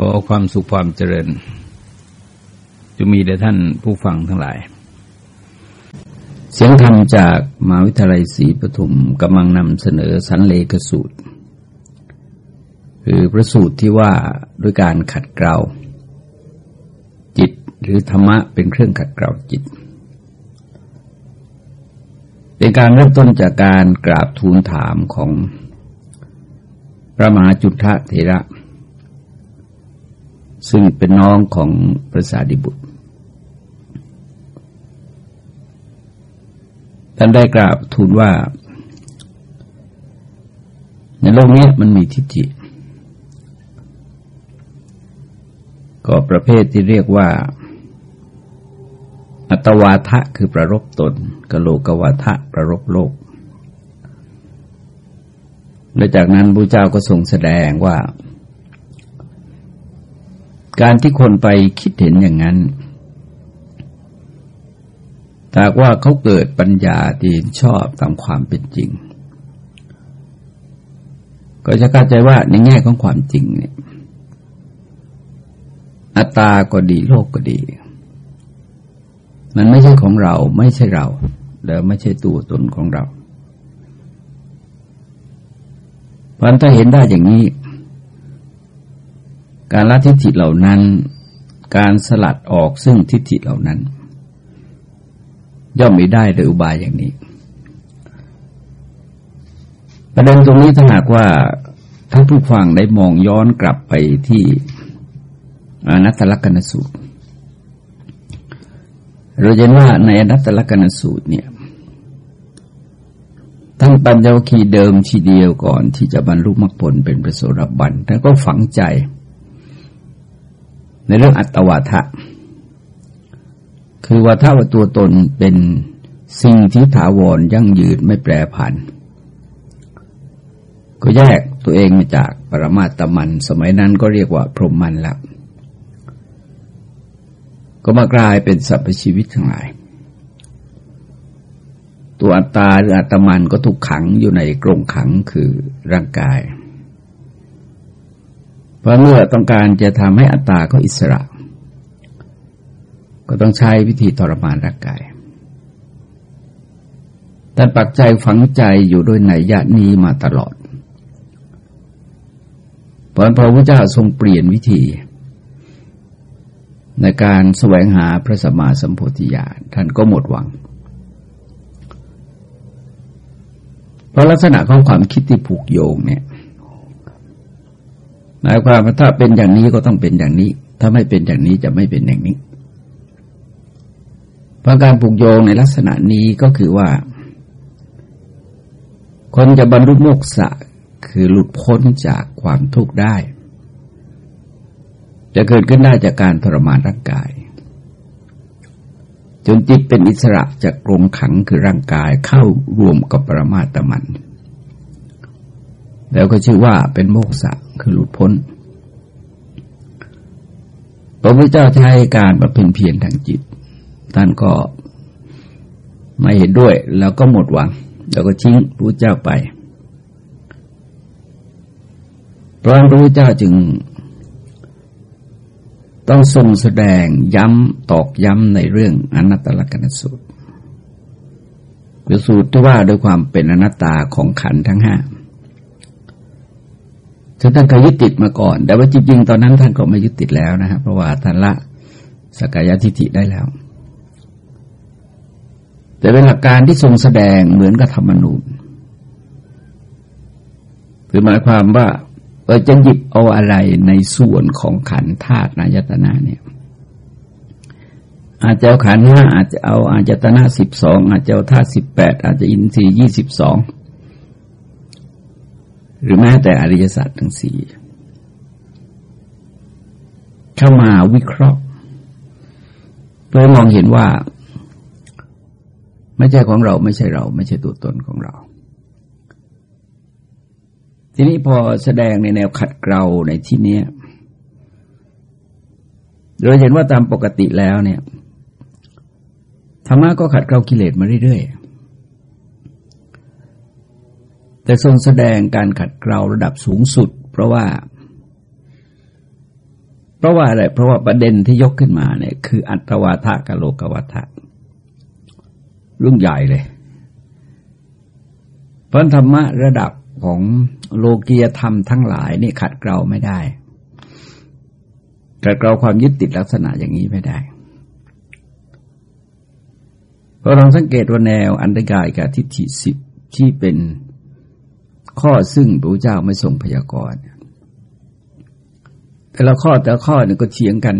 ขอความสุขความเจริญ จะมีแด่ท่านผู้ฟังทั้งหลาย เสียงธรรมจากมหาวิทยาลัยศรีปทุมกำลังนำเสนอสันเลกสูตร คือพระสูตรที่ว่าด้วยการขัดเกลาจิตหรือธรรมะเป็นเครื่องขัดเกลาจิต เป็นการเริ่มต้นจากการกราบทูลถามของพระมหาจุทะเถระ ซึ่งเป็นน้องของพระสารีบุตรท่านได้กราบทูลว่า ในโลกนี้มันมีทิฏฐิก็ประเภทที่เรียกว่า อัตวาทะคือประรบตนกโลกวาทะประรบโลกและจากนั้นพระเจ้าก็ทรงแสดงว่า การที่คนไปคิดเห็นอย่างนั้นถ้าว่าเขาเกิดปัญญาที่ชอบตามความเป็นจริง ก็จะเข้าใจว่าในแง่ของความจริงเนี่ยอัตตาก็ดีโลกก็ดี มันไม่ใช่ของเราไม่ใช่เรา แล้วไม่ใช่ตัวตนของเราเพราะถ้าเห็นได้อย่างนี้ การละทิฏฐิเหล่านั้น การสลัดออกซึ่งทิฏฐิเหล่านั้น ย่อมไม่ได้โดยอุบายอย่างนี้ ประเด็นตรงนี้ถ้าหากว่าท่านผู้ฟังได้มองย้อนกลับไปที่อนัตตลกนสูตร เราเห็นว่าในอนัตตลกนสูตรเนี่ยทั้งปัญญวคีเดิมทีเดียวก่อนที่จะบรรลุมรรคผลเป็นประโสดาบันท่านก็ฝังใจ ในเรื่องอัตวาทะ คือวาถ้าว่าตัวตนเป็นสิ่งที่ถาวรยั่งยืนไม่แปรผัน ก็แยกตัวเองมาจากปรมาตมัน สมัยนั้นก็เรียกว่าพรหมมันละก็มากลายเป็นสรรพชีวิตทั้งหลาย ตัวอัตตาหรืออัตมันก็ถูกขังอยู่ในกรงขังคือร่างกาย พราะเมื่อต้องการจะทำให้อัตตาเขาอิสระ ก็ต้องใช้วิธีทรมานร่างกายแต่ปักใจฝังใจอยู่ด้วยในยะนี้มาตลอดเพราะพระพุทธเจ้าทรงเปลี่ยนวิธี ในการแสวงหาพระสัมมาสัมโพธิญาณท่านก็หมดหวัง เพราะลักษณะของความคิดที่ผูกโยงเนี่ย หมายความว่าถ้าเป็นอย่างนี้ก็ต้องเป็นอย่างนี้ ถ้าไม่เป็นอย่างนี้จะไม่เป็นอย่างนี้เพราะการผูกโยงในลักษณะนี้ก็คือว่า คนจะบรรลุโมกษะคือหลุดพ้นจากความทุกข์ได้ จะเกิดขึ้นได้จากการทรมานร่างกาย จนจิตเป็นอิสระจากกรงขังคือร่างกายเข้ารวมกับปรมาตมัน แล้วก็ชื่อว่าเป็นโมกษะ คือหลุดพ้น พระพุทธเจ้าใช้การบำเพ็ญเพียรทางจิต ท่านก็ไม่เห็นด้วย แล้วก็หมดหวัง แล้วก็ทิ้งพระพุทธเจ้าไปเพราะพระพุทธเจ้าจึง ต้องทรงแสดงย้ำตอกย้ำในเรื่องอนัตตลกนสูตรคือสูตรที่ว่าด้วยความเป็นอนัตตาของขันทั้งห้า ซึ่งท่านเคยยึดติดมาก่อน แต่ว่าจริงๆตอนนั้นท่านก็ไม่ยึดติดแล้วนะครับเพราะว่าท่านละสกายทิฏฐิได้แล้ว แต่เป็นหลักการที่ทรงแสดงเหมือนกับธรรมนูญคือหมายความว่าเออจะหยิบเอาอะไรในส่วนของขันธาตุนายตนะเนี่ย อาจจะเอาขันห้าอาจจะเอาอาจตนะสิบสองอาจจะเอาธาตุสิบแปดอาจจะอินทรีย์ยี่สิบสอง หรือแม้แต่อริยสัจทั้งสี่เข้ามาวิเคราะห์โดยมองเห็นว่า ไม่ใช่ของเราไม่ใช่เรา ไม่ใช่ตัวตนของเรา ทีนี้พอแสดงในแนวขัดเกลาในที่นี้เราเห็นว่าตามปกติแล้วเนี่ยธรรมะก็ขัดเกลากิเลสมาเรื่อยๆ แต่ทรงแสดงการขัดเกลาระดับสูงสุด เพราะว่า เพราะว่าอะไรเพราะว่าประเด็นที่ยกขึ้นมาเนี่ย คืออัตวาทะกับโลกวัฏะเรื่องใหญ่เลยเพราะธรรมะระดับของโลกียธรรมทั้งหลายนี่ขัดเกลาไม่ได้ขัดเกลาความยึดติดลักษณะอย่างนี้ไม่ได้เพราะเราสังเกตว่าแนวอันตรกายกับทิฏฐิสิบที่เป็น ข้อซึ่งพระเจ้าไม่ทรงพยากรณ์แต่ละข้อแต่ละข้อเนี่ยก็เถียงกัน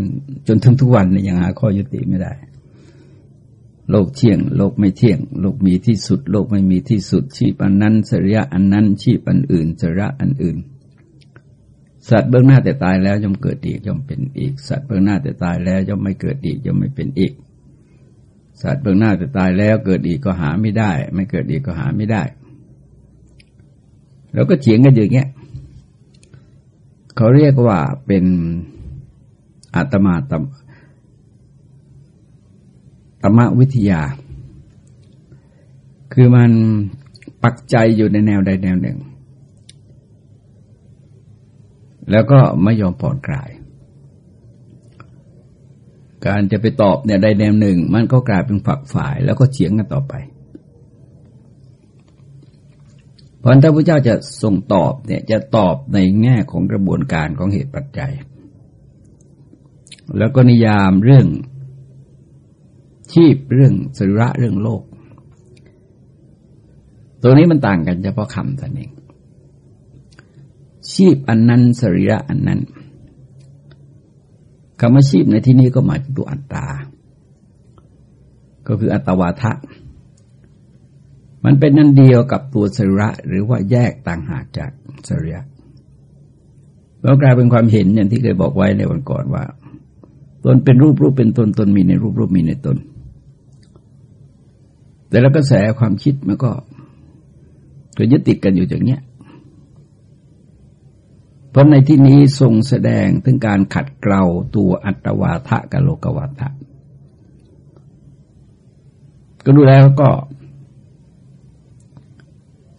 จนถึงทุกวันเนี่ยยังหาข้อยุติไม่ได้ โลกเที่ยง โลกไม่เที่ยง โลกมีที่สุด โลกไม่มีที่สุด ชีพอันนั้นสริยะอันนั้น ชีพอันอื่นสระอันอื่น สัตว์เบื้องหน้าแต่ตายแล้วย่อมเกิดอีกย่อมเป็นอีก สัตว์เบื้องหน้าแต่ตายแล้วย่อมไม่เกิดอีกย่อมไม่เป็นอีก สัตว์เบื้องหน้าแต่ตายแล้วเกิดอีกก็หาไม่ได้ ไม่เกิดอีกก็หาไม่ได้ แล้วก็เถียงกันอย่างเงี้ยเขาเรียกว่าเป็นอาตมาตมธรรมวิทยา คือมันปักใจอยู่ในแนวใดแนวหนึ่ง แล้วก็ไม่ยอมผ่อนคลาย การจะไปตอบเนี่ยใดแนวหนึ่ง มันก็กลายเป็นฝักฝ่าย แล้วก็เฉียงกันต่อไปพ ราะถ้าพระเจ้าจะทรงตอบเนี่ยจะตอบในแง่ของกระบวนการของเหตุปัจจัย แล้วก็นิยามเรื่องชีพเรื่องสระเรื่องโลก ตัวนี้มันต่างกันเฉพาะคำแต่เอง ชีพอันนั้นสรีระอันนั้นคำว่าชีพในที่นี้ก็หมายถึงตัวอัตตา ก็คืออัตวาทะ มันเป็นนั่นเดียวกับตัวสระหรือว่าแยกต่างหากจากสรีระแล้วกลายเป็นความเห็นอย่างที่เคยบอกไว้ในวันก่อนว่า ตนเป็นรูปรูปเป็นตนตนมีในรูปรูปมีในตน แต่แล้วกระแสความคิดมันก็ก็ยึดติดกันอยู่อย่างเนี้ยเพราะในที่นี้ทรงแสดงถึงการขัดเกลาตัวอัตวาทะกับโลกวาทะก็ดูแล้วก็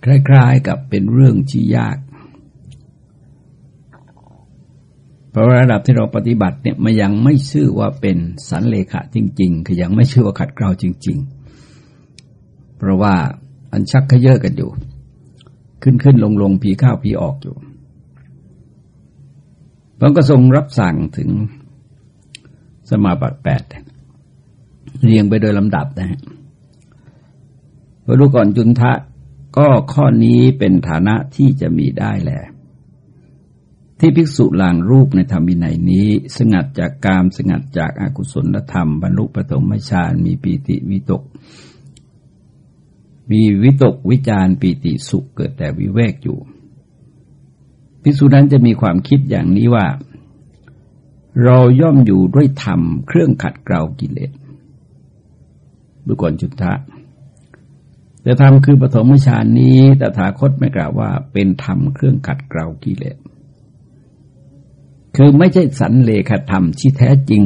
คล้ายๆกับเป็นเรื่องที่ยาก เพราะระดับที่เราปฏิบัติเนี่ยมันยังไม่ชื่อว่าเป็นสันเลขะจริงๆ คือยังไม่ชื่อว่าขัดเกลาจริง ๆ เพราะว่าอันชักขยเยอะกันอยู่ ขึ้นขึ้นลงลงผีเข้าผีออกอยู่พระก็ทรงรับสั่งถึงสมาบัติแปดเรียงไปโดยลำดับนะฮะพอดูก่อนจุนทะ ก็ข้อนี้เป็นฐานะที่จะมีได้แหละที่ภิกษุหลางรูปในธรรมินัยนี้ สงัดจากกามสงัดจากอากุศลธรรม บรรลุปฐมฌานมีปีติวิตก มีวิตกวิจารปีติสุขเกิดแต่วิเวกอยู่ภิกษุนั้นจะมีความคิดอย่างนี้ว่า เราย่อมอยู่ด้วยธรรม เครื่องขัดเกลากิเลสดูก่อนจุดทะ แต่ธรรมคือปฐมฌานนี้ตถาคตไม่กล่าวว่า เป็นธรรมเครื่องขัดเกลากิเลสคือไม่ใช่สันเลขธรรมที่แท้จริง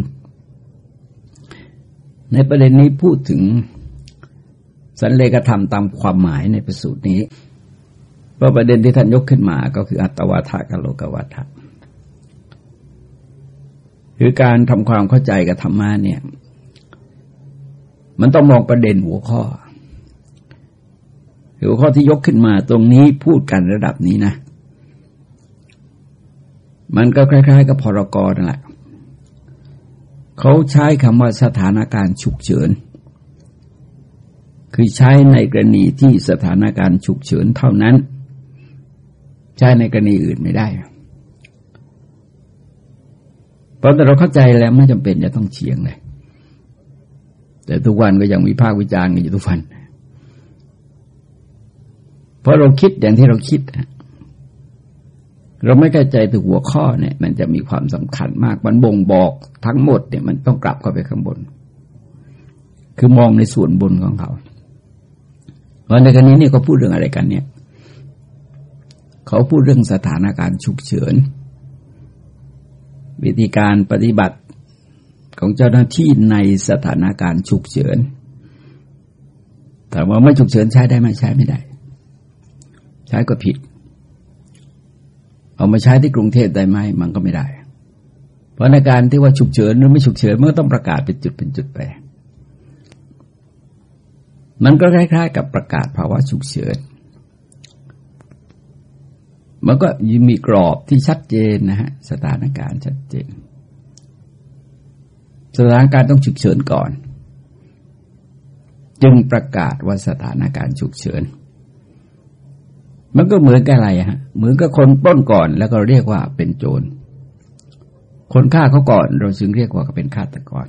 ในประเด็นนี้พูดถึงสันเลขธรรมตามความหมายในประสูตรนี้ เพราะประเด็นที่ท่านยกขึ้นมาก็คืออัตวาทะกับโลกวาทะคือการทำความเข้าใจกับธรรมะเนี่ย มันต้องมองประเด็นหัวข้อ หัวข้อที่ยกขึ้นมาตรงนี้พูดกันระดับนี้นะ มันก็คล้าย ๆ กับพรกรนั่นแหละเขาใช้คำว่าสถานการณ์ฉุกเฉิน คือใช้ในกรณีที่สถานการณ์ฉุกเฉินเท่านั้น ใช้ในกรณีอื่นไม่ได้เพราะแต่เราเข้าใจแล้วไม่จำเป็นจะต้องเฉียงเลย แต่ทุกวันก็ยังมีภาควิจารณ์กันอยู่ทุกวันเเพราะเราคิดอย่างที่เราคิด เราไม่เข้าใจถึงหัวข้อเนี่ย มันจะมีความสำคัญมาก มันบ่งบอกทั้งหมดเนี่ยมันต้องกลับเข้าไปข้างบน คือมองในส่วนบนของเขาเพราะในกรณีนี้เขาพูดเรื่องอะไรกัน เนี่ย เขาพูดเรื่องสถานการณ์ฉุกเฉิน วิธีการปฏิบัติของเจ้าหน้าที่ในสถานการณ์ฉุกเฉินแต่ว่าไม่ฉุกเฉินใช้ได้ไหมใช้ไม่ได้ ใช้ก็ผิด เอามาใช้ที่กรุงเทพได้ไหมมันก็ไม่ได้ เพราราะในการที่ว่าฉุกเฉินหรือไม่ฉุกเฉินมันก็ต้องประกาศเป็นจุดเป็นจุดไป มันก็คล้ายๆ กับประกาศภาวะฉุกเฉินมันก็มีกรอบที่ชัดเจนนะฮะสถานการณ์ชัดเจน สถานการณ์ต้องฉุกเฉินก่อน จึงประกาศว่าสถานการณ์ฉุกเฉิน มันก็เหมือนกับอะไรฮะเหมือนกับคนปล้นก่อนแล้วก็เรียกว่าเป็นโจร คนฆ่าเขาก่อน เราจึงเรียกว่าเป็นฆาตกร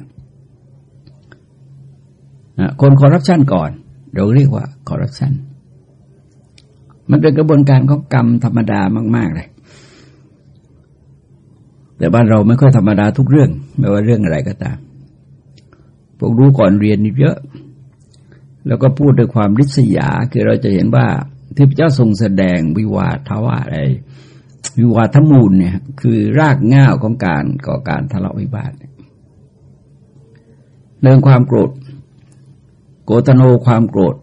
คนคอร์รัปชันก่อน เราเรียกว่าคอร์รัปชันมันเป็นกระบวนการของกรรมธรรมดามาก ๆ เลย แต่บ้านเราไม่ค่อยธรรมดาทุกเรื่อง ไม่ว่าเรื่องอะไรก็ตามพวกรู้ก่อนเรียนนี่เยอะ แล้วก็พูดด้วยความริษยา คือเราจะเห็นว่า ที่พระเจ้าทรงแสดงวิวาทว่าอะไรวิวาทมูลเนี่ยคือรากง่าวของการก่อการทะเลาะวิวาทเรื่องความโกรธ โกตโนความโกรธ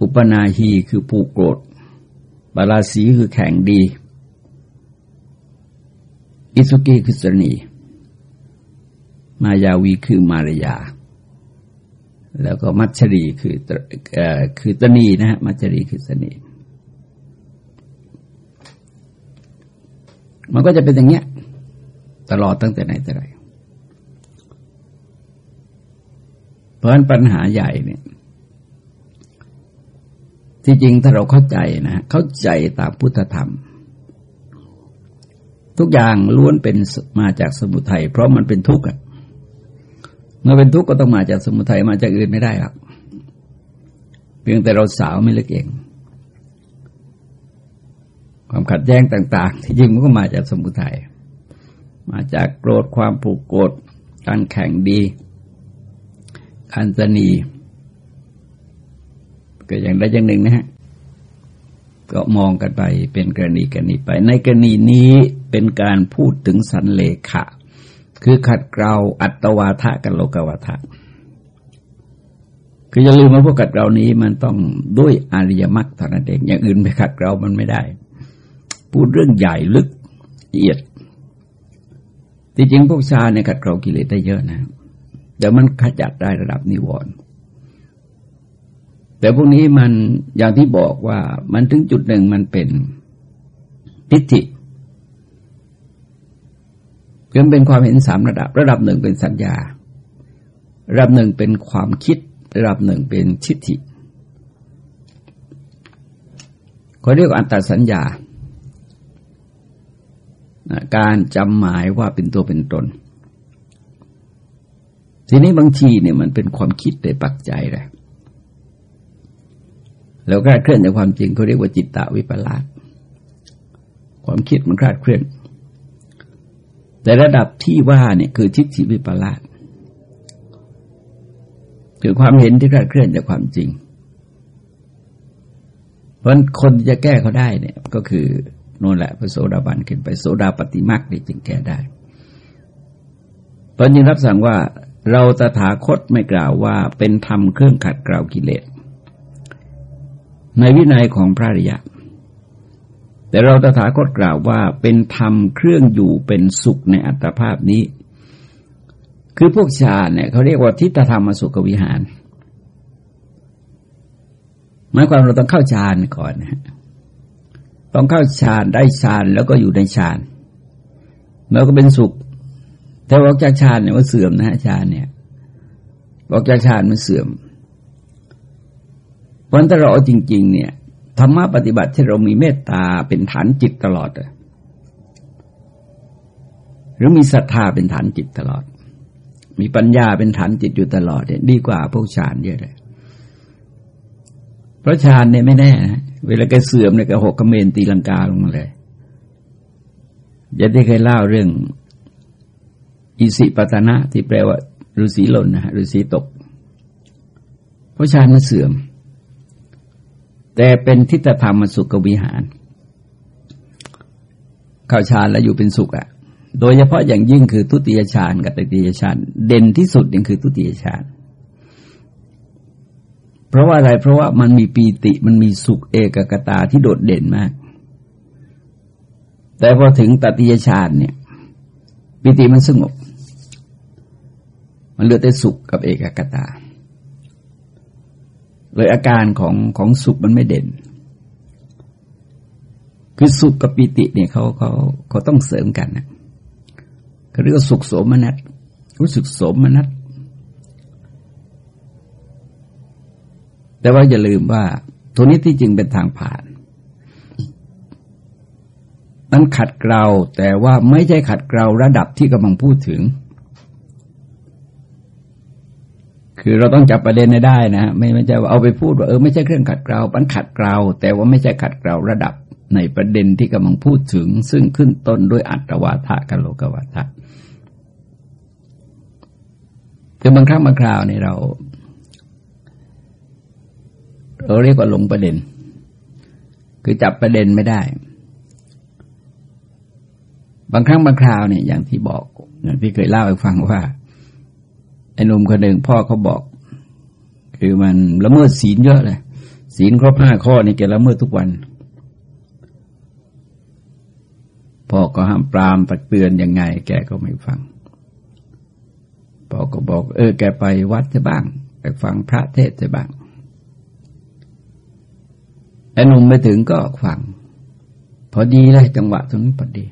อุปนาหีคือผูกโกรธบาลาสีคือแข็งดี อิสุกีคือสนีมายาวีคือมารยา แล้วก็มัชรีคือคือตนีนะฮะมัชรีคือสนีมันก็จะเป็นอย่างเงี้ย ตลอดตั้งแต่ไหนแต่ไรเพราะฉะนั้นปัญหาใหญ่เนี่ย ที่จริงถ้าเราเข้าใจนะเข้าใจตามพุทธธรรม ทุกอย่างล้วนเป็นมาจากสมุทัยเพราะมันเป็นทุกข์อะ เมื่อเป็นทุกข์ก็ต้องมาจากสมุทัยมาจากอื่นไม่ได้หรอกเพียงแต่เราสาวไม่เล็กเอง ความขัดแย้งต่าง ๆ ที่จริงมันก็มาจากสมุทัยมาจากโกรธความผูกโกรธการแข่งดีการสนีก็อย่างใดอย่างหนึ่งนะฮะก็มองกันไปเป็นกรณีกรณีไป ในกรณีนี้เป็นการพูดถึงสันเลขะ คือขัดเกลาอัตวาทะกับโลกวาทะ คืออย่าลืมว่าพวกขัดเกลานี้มันต้องด้วยอริยมรรคเท่านั้นเองอย่างอื่นไปขัดเกลามันไม่ได้ พูดเรื่องใหญ่ลึกละเอียดที่จริงพวกชาเนี่ยขัดเกลากิเลสได้เยอะนะแต่มันขจัดได้ระดับนิวรณ์แต่พวกนี้มันอย่างที่บอกว่ามันถึงจุดหนึ่งมันเป็นทิฏฐิ คือเป็นความเห็นสามระดับ ระดับหนึ่งเป็นสัญญา ระดับหนึ่งเป็นความคิด ระดับหนึ่งเป็นทิฏฐิเขาเรียกอัตตสัญญา การจำหมายว่าเป็นตัวเป็นตน ทีนี้บางทีเนี่ยมันเป็นความคิดในปักใจแหละแล้วคลาดเคลื่อนจากความจริงเขาเรียกว่าจิตตวิปลาสความคิดมันคลาดเคลื่อน แต่ระดับที่ว่าเนี่ยคือทิฏฐิวิปลาสคือความเห็นที่คลาดเคลื่อนจากความจริง เพราะคนจะแก้เขาได้เนี่ย ก็คือนั่นแหละพระโสดาบันขึ้นไปโสดาปฏิมาคนี่จึงแก้ได้ตอนนี้รับสั่งว่าเราตถาคตไม่กล่าวว่าเป็นธรรมเครื่องขัดเกลากิเลสในวินัยของพระริยะ แต่เราตถาคตกล่าวว่าเป็นธรรมเครื่องอยู่เป็นสุขในอัตภาพนี้ คือพวกฌานเนี่ยเขาเรียกว่าทิฏฐธรรมสุขวิหารหมายความเราต้องเข้าฌานก่อนนะต้องเข้าฌานได้ฌานแล้วก็อยู่ในฌานแล้วก็เป็นสุข แต่ออกจากฌานเนี่ยมันเสื่อมนะฮะฌานเนี่ยออกจากฌานมันเสื่อมเพราะถ้าเราเอาจริง ๆ เนี่ย ธรรมะปฏิบัติที่เรามีเมตตาเป็นฐานจิตตลอดหรือมีศรัทธาเป็นฐานจิตตลอด มีปัญญาเป็นฐานจิตอยู่ตลอดเนี่ยดีกว่าพวกฌานเยอะเลยเพราะฌานเนี่ยไม่แน่นะเวลาแกเสื่อมเนี่ยแกหกกระเมนตีลังกาลงมาเลยจะได้เคยเล่าเรื่อง อิสิปตนะที่แปลว่าฤาษีหล่นนะฮะฤาษีตก เพราะฌานมันเสื่อม แต่เป็นทิฏฐธรรมสุขวิหารเข้าฌานแล้วอยู่เป็นสุขอะโดยเฉพาะอย่างยิ่งคือทุติยฌานกับตติยฌานเด่นที่สุดยังคือทุติยฌานเพราะว่าอะไรเพราะว่ามันมีปีติมันมีสุขเอกกตาที่โดดเด่นมาก แต่พอถึงตติยฌานเนี่ยปิติมันสงบ มันเหลือแต่สุขกับเอกกตา เลยอาการของของสุขมันไม่เด่น คือสุขกับปิติเนี่ยเขาเขาเขาต้องเสริมกันนะเขาเรียกว่าสุขโสมนัสรู้สึกสมนัสแต่ว่าอย่าลืมว่าตัวนี้ที่จริงเป็นทางผ่านนั้นขัดเกลาแต่ว่าไม่ใช่ขัดเกลาระดับที่กำลังพูดถึง คือเราต้องจับประเด็นได้นะไม่ไม่ใช่ว่าเอาไปพูดว่าเออไม่ใช่เครื่องขัดเกลามันขัดเกลาแต่ว่าไม่ใช่ขัดเกลาระดับในประเด็นที่กำลังพูดถึง ซึ่งขึ้นต้นด้วยอัตวาทะกับโลกวาทะคือบางครั้งบางคราวนี่เราเราเรียกว่าลงประเด็น คือจับประเด็นไม่ได้ บางครั้งบางคราวเนี่ยอย่างที่บอกอย่างที่เคยเล่าให้ฟังว่า อ้หนุ่มคนหนึ่งพ่อเขาบอก คือมันละเมิดศีลเยอะเลยศีลครบห้าข้อนี่แกละเมิดทุกวัน พ่อก็ห้ามปรามตักเตือนยังไง แกก็ไม่ฟัง พ่อก็บอก เออ แกไปวัดจะบ้าง ไปฟังพระเทศจะบ้างไอ้หนุ่มไปถึงก็ฟัง พอดีเลยจังหวะตรงนี้พอดี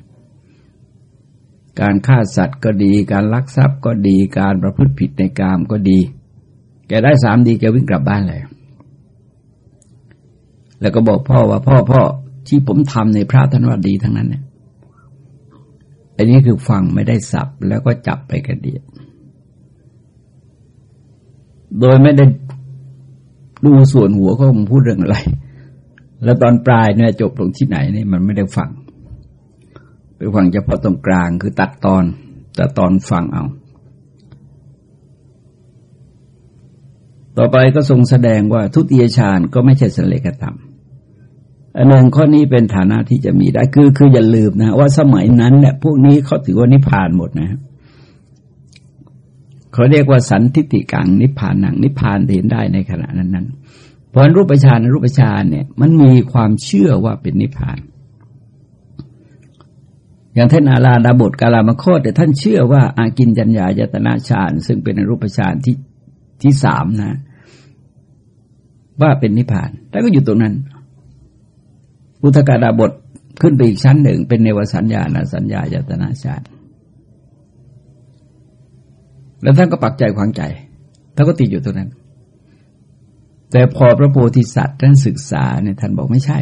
การฆ่าสัตว์ก็ดี การลักทรัพย์ก็ดี การประพฤติผิดในกามก็ดี แกได้สามดีแกวิ่งกลับบ้านเลย แล้วก็บอกพ่อว่าพ่อพ่อที่ผมทำในพระท่านว่าดีทั้งนั้นเนี่ย อันนี้คือฟังไม่ได้สับแล้วก็จับไปกระเดียดโดยไม่ได้ดูส่วนหัวเขาพูดเรื่องอะไร แล้วตอนปลายเนี่ยจบลงที่ไหนนี่มันไม่ได้ฟัง ไปฟังเฉพาะตรงกลางคือตัดตอนแต่ตอนฟังเอา ต่อไปก็ทรงแสดงว่าทุติยฌานก็ไม่ใช่สเลกธรรมอันหนึ่งข้อนี้เป็นฐานะที่จะมีได้คือคืออย่าลืมนะ ว่าสมัยนั้นเนี่ยพวกนี้เขาถือว่านิพพานหมดนะเขาเรียกว่าสันทิติกังนิพพานหนังนิพพานเห็นได้ในขณะนั้นนั้นเพราะรูปฌานรูปฌานเนี่ย มันมีความเชื่อว่าเป็นนิพพาน อย่างท่านอาลาดาบทกาลามโคตแต่ท่านเชื่อว่าอากินจัญญายตนาฌานซึ่งเป็นรูปฌานที่ที่สามนะ ว่าเป็นนิพพานแต่ก็อยู่ตรงนั้นอุทกาดาบทขึ้นไปอีกชั้นหนึ่ง เป็นเนวสัญญาณสัญญายตนาฌานแล้วท่านก็ปักใจขวางใจท่านก็ติดอยู่ตรงนั้น แต่พอพระโพธิสัตว์ท่านศึกษาเนี่ยท่านบอกไม่ใช่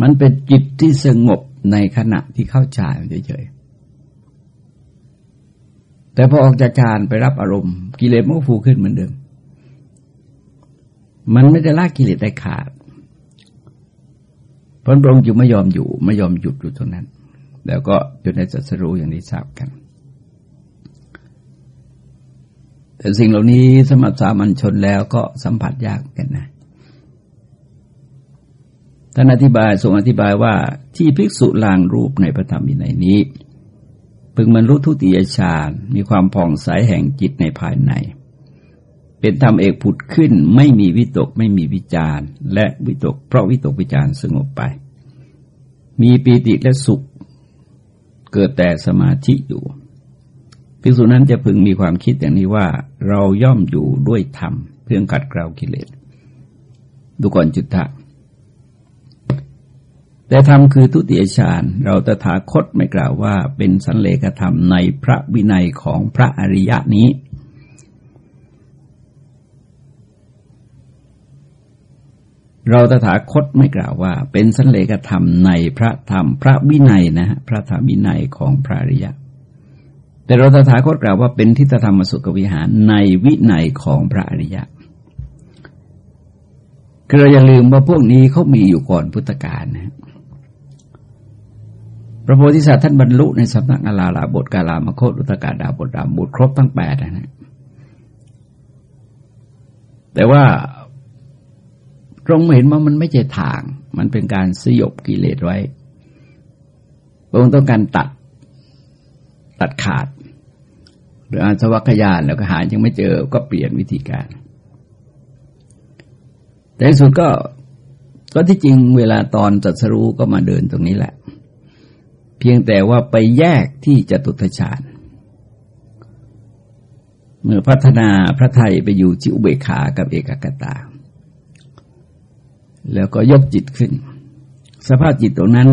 มันเป็นจิตที่สงบ ในขณะที่เข้าฌานเฉยๆแต่พอออกจากฌานไปรับอารมณ์ กิเลสมันก็ฟูขึ้นเหมือนเดิม มันไม่ได้ละกิเลสได้ขาดพระองค์จึงไม่ยอมอยู่ ไม่ยอมหยุดอยู่ตรงนั้น แล้วก็จนได้จัสรู้อย่างที่ทราบกัน แต่สิ่งเหล่านี้สมัครสามัญชนแล้วก็สัมผัสยากกันนะ ท่านอธิบายทรงอธิบายว่าที่ภิกษุลางรูปในพระธรรมวินัยนี้ พึงมันรู้ทุติยฌานมีความผ่องใสแห่งจิตในภายใน เป็นธรรมเอกผุดขึ้นไม่มีวิตกไม่มีวิจารและวิตก เพราะวิตกวิจารสงบไป มีปีติและสุข เกิดแต่สมาธิอยู่ภิกษุนั้นจะพึงมีความคิดอย่างนี้ว่าเราย่อมอยู่ด้วยธรรมเพื่อขัดเกลากิเลสดูก่อนจุดทะ แต่ธรรมคือทุติยฌานเราตถาคตไม่กล่าวว่าเป็นสันเลขธรรมในพระวินัยของพระอริยะนี้ เราตถาคตไม่กล่าวว่า เป็นสันเลขธรรมในพระธรรมพระวินัยนะพระธรรมวินัยของพระอริยะ แต่เราตถาคตกล่าวว่าเป็นทิฏฐธรรมสุขวิหารในวินัยของพระอริยะคือเราอย่าลืมว่าพวกนี้เขามีอยู่ก่อนพุทธกาลนะ พระโพธิสัตว์ท่านบรรลุในสำนักอาลาลาบทกาลามโคตอุตกาดาบทรามบทครบตั้งแปดนะแต่ว่าตรงเห็นว่ามันไม่ใช่ทาง มันเป็นการสยบกิเลสไว้พระองค์ต้องการตัดตัดขาด หรืออาสวัคยานแล้วก็หายังไม่เจอก็เปลี่ยนวิธีการ แต่สุดก็ก็ที่จริงเวลาตอนจัดสรู้ก็มาเดินตรงนี้แหละ เพียงแต่ว่าไปแยกที่จตุตฌานเมื่อพัฒนาพระไทยไปอยู่จิอุเบขากับเอกกตา แล้วก็ยกจิตขึ้น สภาพจิตตรงนั้น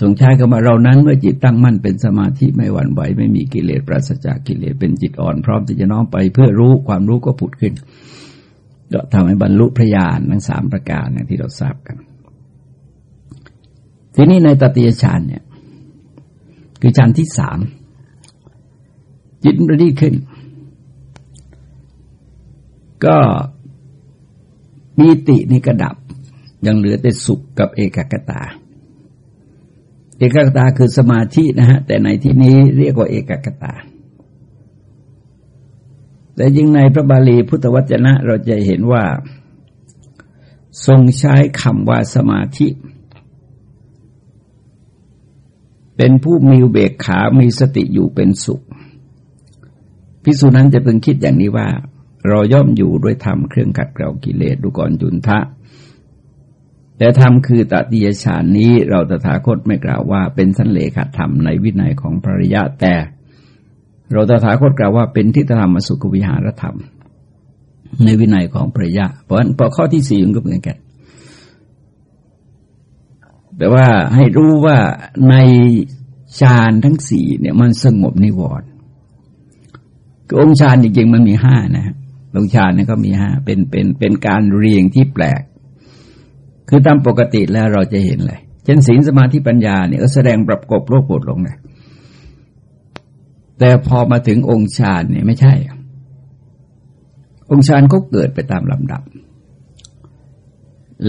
ทรงใช้คำว่าเรานั้น เมื่อจิตตั้งมั่นเป็นสมาธิไม่หวั่นไหว ไม่มีกิเลสปราศจากกิเลสเป็นจิตอ่อนพร้อมที่จะน้อมไปเพื่อรู้ความรู้ก็ผุดขึ้นก็ทำให้บรรลุพระญาณทั้งสามประการที่เราทราบกัน ทีนี้ในตติยฌานเนี่ย คือฌานที่สามจิตมันดีขึ้น ก็มีตินี่กระดับ ยังเหลือแต่สุขกับเอกกตา เอกกตาคือสมาธินะฮะ แต่ในที่นี้เรียกว่าเอกกตา แต่ยิ่งในพระบาลีพุทธวจนะเราจะเห็นว่า ทรงใช้คำว่าสมาธิ เป็นผู้มีอุเบกขา มีสติอยู่เป็นสุข พิสูจนั้นจะเพิ่งคิดอย่างนี้ว่า เราย่อมอยู่ด้วยธรรมเครื่องขัดเกลากิเลสดูก่อนจุนทะ แต่ธรรมคือตติยฌานนี้เราตถาคตไม่กล่าวว่าเป็นสันเลขาธรรมในวินัยของพระริยะแต่ เราตถาคตกล่าวว่าเป็นทิฏฐธรรมสุขวิหารธรรม ในวินัยของพระริยะเพราะเพราะข้อที่สี่มันก็เหมือนกัน แต่ว่าให้รู้ว่าในฌานทั้งสี่เนี่ยมันสงบนิวรณ์องค์ฌานจริงๆมันมีห้านะฮะองค์ฌานเนี่ยก็มีห้าเป็นเป็นเป็นการเรียงที่แปลก คือตามปกติแล้วเราจะเห็นเลยเช่นศีลสมาธิปัญญาเนี่ยก็แสดงประกบโลกปวดลงเลยแต่พอมาถึงองค์ฌานเนี่ยไม่ใช่ องค์ฌานก็เกิดไปตามลำดับ